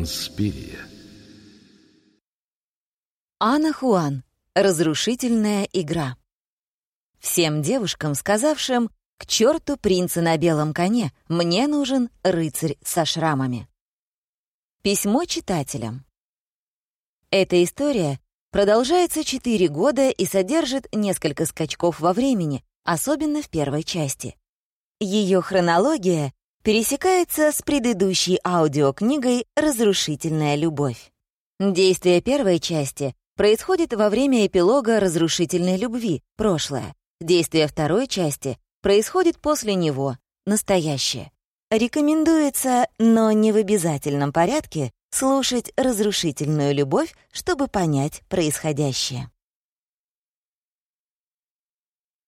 Инспирия. Анна Хуан. Разрушительная игра. Всем девушкам, сказавшим «К черту принца на белом коне, мне нужен рыцарь со шрамами». Письмо читателям. Эта история продолжается 4 года и содержит несколько скачков во времени, особенно в первой части. Ее хронология пересекается с предыдущей аудиокнигой «Разрушительная любовь». Действие первой части происходит во время эпилога «Разрушительной любви» — прошлое. Действие второй части происходит после него — настоящее. Рекомендуется, но не в обязательном порядке, слушать «Разрушительную любовь», чтобы понять происходящее.